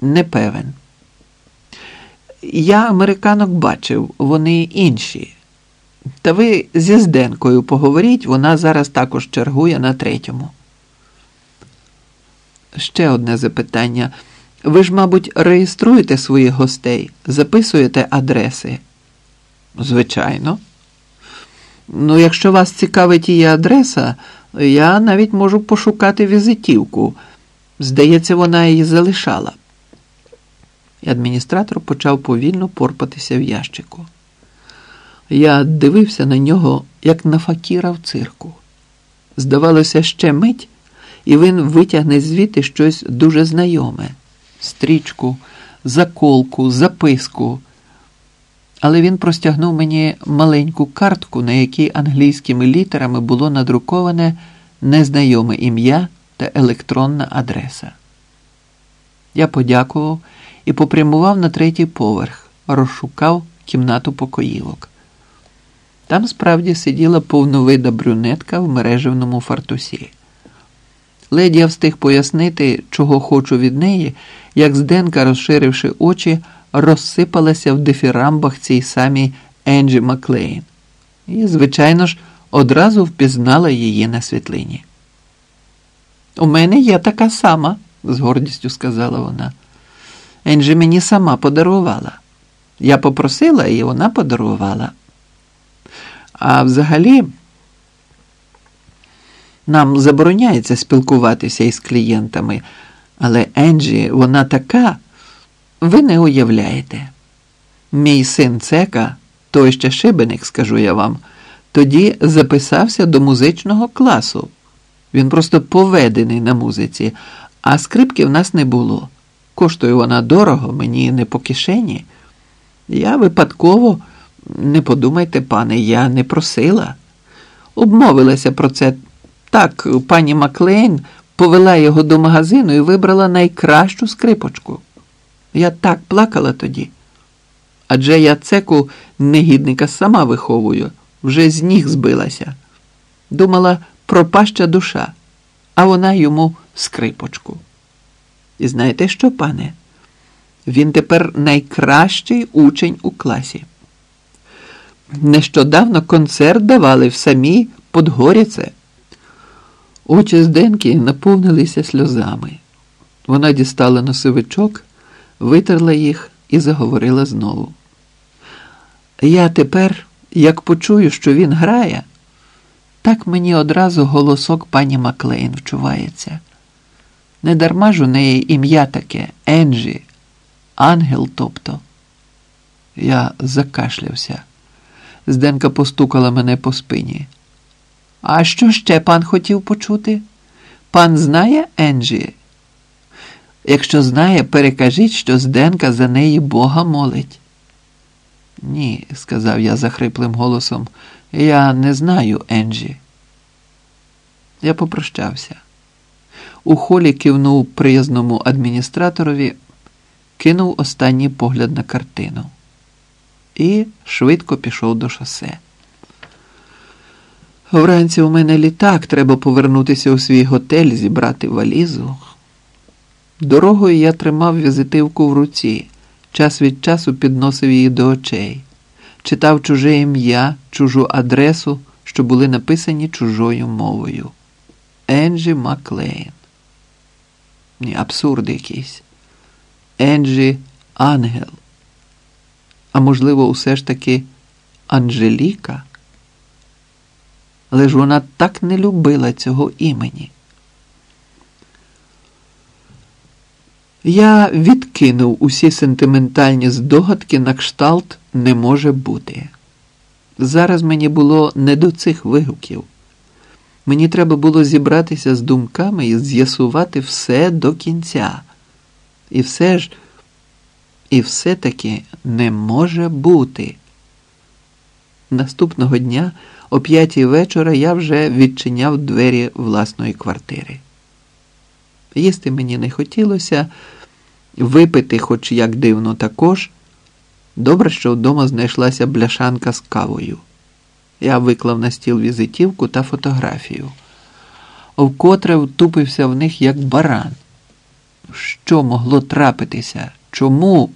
Не певен. Я американок бачив, вони інші. Та ви зі Зденкою поговоріть, вона зараз також чергує на третьому. Ще одне запитання. Ви ж, мабуть, реєструєте своїх гостей, записуєте адреси? Звичайно. Ну, якщо вас цікавить її адреса, я навіть можу пошукати візитівку. Здається, вона її залишала. І адміністратор почав повільно порпатися в ящику. Я дивився на нього, як на факіра в цирку. Здавалося, ще мить, і він витягне звідти щось дуже знайоме стрічку, заколку, записку. Але він простягнув мені маленьку картку, на якій англійськими літерами було надруковане незнайоме ім'я та електронна адреса. Я подякував і попрямував на третій поверх, розшукав кімнату покоївок. Там справді сиділа повновида брюнетка в мережевному фартусі. Леді я встиг пояснити, чого хочу від неї, як Зденка, розширивши очі, розсипалася в дифірамбах цій самій Енджі Маклейн. І, звичайно ж, одразу впізнала її на світлині. У мене є така сама, з гордістю сказала вона. Енджі мені сама подарувала. Я попросила і вона подарувала. А взагалі, нам забороняється спілкуватися із клієнтами, але Енджі, вона така, ви не уявляєте. Мій син Цека, той ще шибеник, скажу я вам, тоді записався до музичного класу. Він просто поведений на музиці, а скрипки в нас не було. Коштує вона дорого, мені не по кишені. Я випадково, не подумайте, пане, я не просила. Обмовилася про це. Так, пані Маклейн повела його до магазину і вибрала найкращу скрипочку. Я так плакала тоді. Адже я цеку негідника сама виховую, вже з ніг збилася. Думала, пропаща душа, а вона йому скрипочку. І знаєте що, пане? Він тепер найкращий учень у класі. Нещодавно концерт давали в самій Подгоріце. Очі Зденки наповнилися сльозами. Вона дістала носовичок, витерла їх і заговорила знову. Я тепер, як почую, що він грає, так мені одразу голосок пані Маклейн вчувається. Не дарма ж у неї ім'я таке Енджі, ангел тобто. Я закашлявся. Зденка постукала мене по спині. А що ще пан хотів почути? Пан знає Енджі? Якщо знає, перекажіть, що Зденка за неї Бога молить. Ні, сказав я захриплим голосом, я не знаю Енджі. Я попрощався. У холі кивнув приязному адміністраторові, кинув останній погляд на картину і швидко пішов до шосе. Вранці у мене літак, треба повернутися у свій готель, зібрати валізу. Дорогою я тримав візитивку в руці, час від часу підносив її до очей, читав чуже ім'я, чужу адресу, що були написані чужою мовою. Енджі Маклейн. Ні, абсурд якийсь. Енджі Ангел. А можливо, усе ж таки Анжеліка? Але ж вона так не любила цього імені. Я відкинув усі сентиментальні здогадки на кшталт не може бути. Зараз мені було не до цих вигуків. Мені треба було зібратися з думками і з'ясувати все до кінця. І все ж, і все-таки не може бути. Наступного дня о п'ятій вечора я вже відчиняв двері власної квартири. Їсти мені не хотілося, випити, хоч як дивно, також. Добре, що вдома знайшлася бляшанка з кавою. Я виклав на стіл візитівку та фотографію, вкотре втупився в них як баран. Що могло трапитися? Чому